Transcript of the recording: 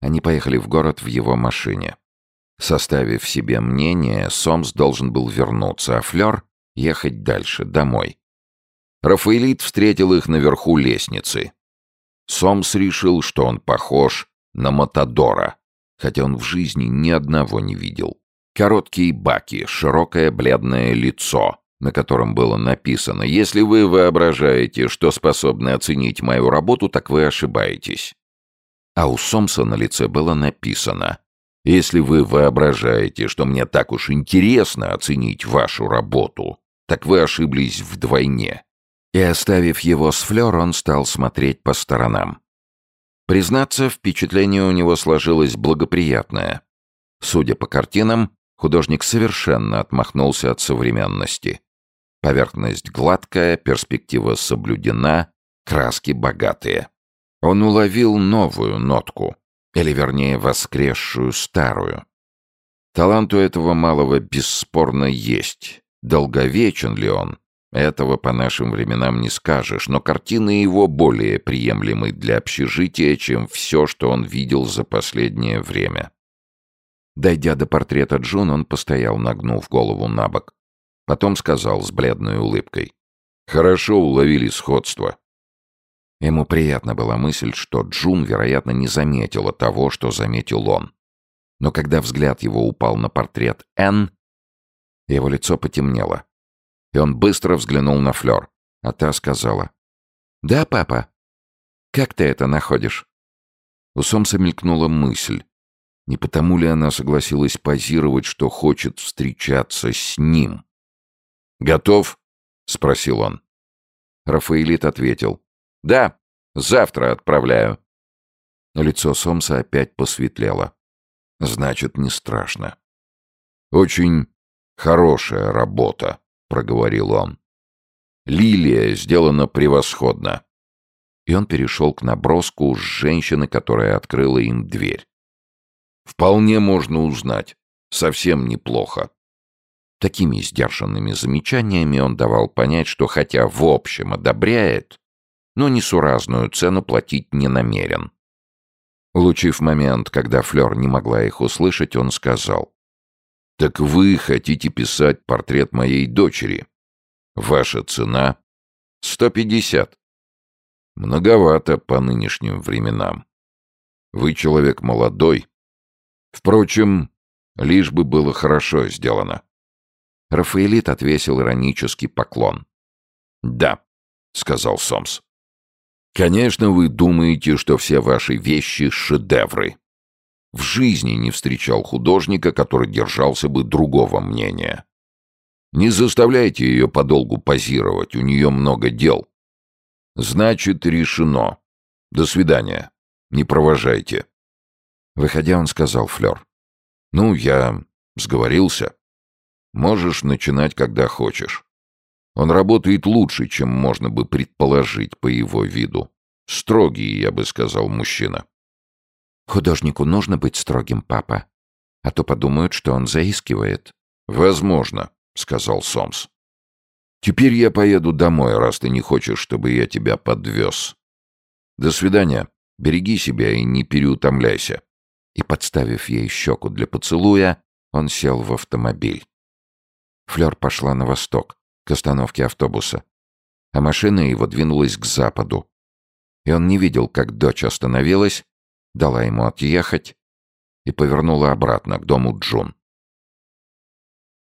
Они поехали в город в его машине. Составив себе мнение, Сомс должен был вернуться, а Флёр — ехать дальше, домой. Рафаэлит встретил их наверху лестницы. Сомс решил, что он похож на Матадора, хотя он в жизни ни одного не видел. Короткие баки, широкое бледное лицо, на котором было написано «Если вы воображаете, что способны оценить мою работу, так вы ошибаетесь». А у Сомса на лице было написано «Если вы воображаете, что мне так уж интересно оценить вашу работу, так вы ошиблись вдвойне». И оставив его с Флёр, он стал смотреть по сторонам. Признаться, впечатление у него сложилось благоприятное. Судя по картинам, художник совершенно отмахнулся от современности. Поверхность гладкая, перспектива соблюдена, краски богатые. Он уловил новую нотку, или вернее воскресшую старую. Талант у этого малого бесспорно есть. Долговечен ли он? Этого по нашим временам не скажешь, но картины его более приемлемы для общежития, чем все, что он видел за последнее время. Дойдя до портрета Джун, он постоял, нагнув голову на бок. Потом сказал с бледной улыбкой. «Хорошо уловили сходство». Ему приятна была мысль, что Джун, вероятно, не заметила того, что заметил он. Но когда взгляд его упал на портрет Энн, его лицо потемнело. И он быстро взглянул на Флёр, а та сказала. «Да, папа. Как ты это находишь?» У Сомса мелькнула мысль. Не потому ли она согласилась позировать, что хочет встречаться с ним? «Готов?» — спросил он. Рафаэлит ответил. «Да, завтра отправляю». Лицо Сомса опять посветлело. «Значит, не страшно». «Очень хорошая работа», — проговорил он. «Лилия сделана превосходно». И он перешел к наброску с женщины, которая открыла им дверь. «Вполне можно узнать. Совсем неплохо. Такими сдержанными замечаниями он давал понять, что хотя в общем одобряет, но несуразную цену платить не намерен. Улучив момент, когда Флёр не могла их услышать, он сказал. «Так вы хотите писать портрет моей дочери? Ваша цена — сто пятьдесят. Многовато по нынешним временам. Вы человек молодой. Впрочем, лишь бы было хорошо сделано. Рафаэлит отвесил иронический поклон. «Да», — сказал Сомс. «Конечно, вы думаете, что все ваши вещи — шедевры. В жизни не встречал художника, который держался бы другого мнения. Не заставляйте ее подолгу позировать, у нее много дел. Значит, решено. До свидания. Не провожайте». Выходя, он сказал Флёр. «Ну, я сговорился». Можешь начинать, когда хочешь. Он работает лучше, чем можно бы предположить по его виду. Строгий, я бы сказал, мужчина. Художнику нужно быть строгим, папа. А то подумают, что он заискивает. Возможно, сказал Сомс. Теперь я поеду домой, раз ты не хочешь, чтобы я тебя подвез. До свидания. Береги себя и не переутомляйся. И, подставив ей щеку для поцелуя, он сел в автомобиль. Флёр пошла на восток, к остановке автобуса. А машина его двинулась к западу. И он не видел, как дочь остановилась, дала ему отъехать и повернула обратно к дому Джун.